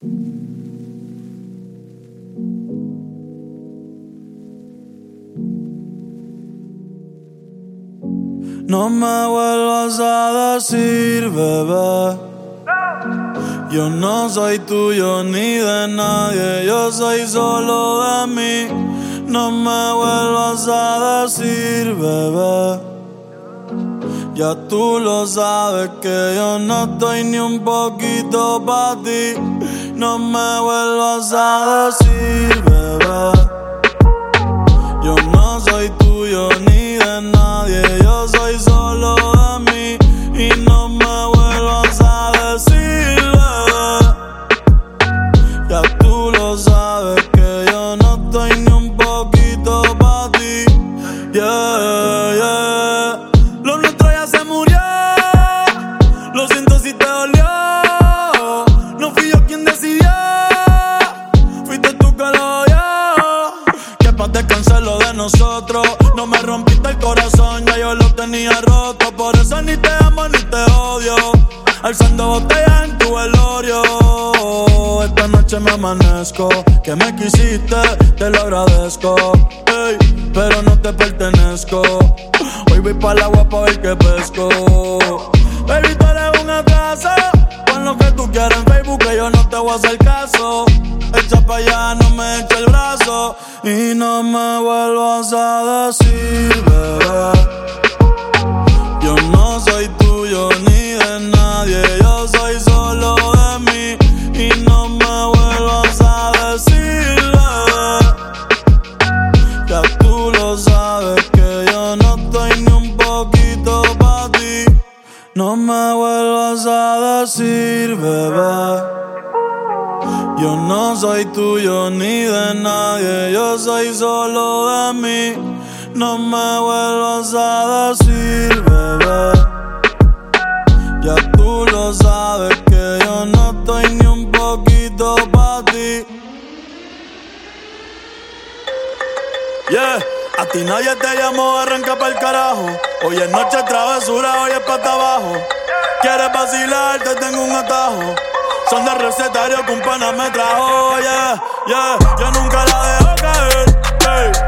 No me vuelvas a decir, bebé. Yo no soy tuyo ni de nadie, yo soy solo de mí. No me vuelvas a decir, bebé. Ya tú lo sabes que yo no estoy ni un poquito para ti. No me vuelvas a decir, bebé. Lo tenía roto. Por eso ni te amo ni te odio. Alzando botellas en tu velorio. Esta noche me amanezco. Que me quisiste, te lo agradezco. Ey, pero no te pertenezco. Hoy voy para el agua pa' ver qué pesco. Baby, tú eres un atraso. Pon lo que tú quieras en Facebook, que yo no te voy a hacer caso. Echa pa' allá, no me eche el brazo. Y no me vuelvas a decir, bebé. No me vuelvas a decir, bebé. Yo no soy tuyo ni de nadie, yo soy solo de mí. No me vuelvas a decir, bebé. Ya tú lo sabes que yo no estoy ni un poquito para ti. Yeah, a ti nadie te llamó, arranca para el carajo. Hoy es noche travesura, hoy es pata abajo. Quieres vacilar, te tengo un atajo. Son de recetario que un pana me trajo, yeah, yeah. Yo nunca la dejo caer.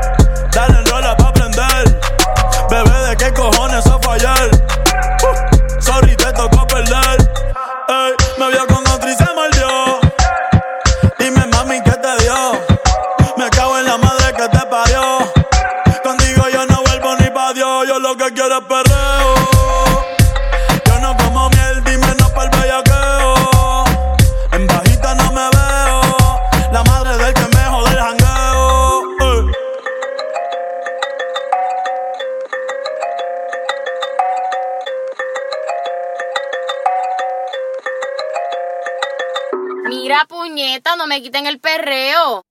Mira, puñeta, no me quiten el perreo.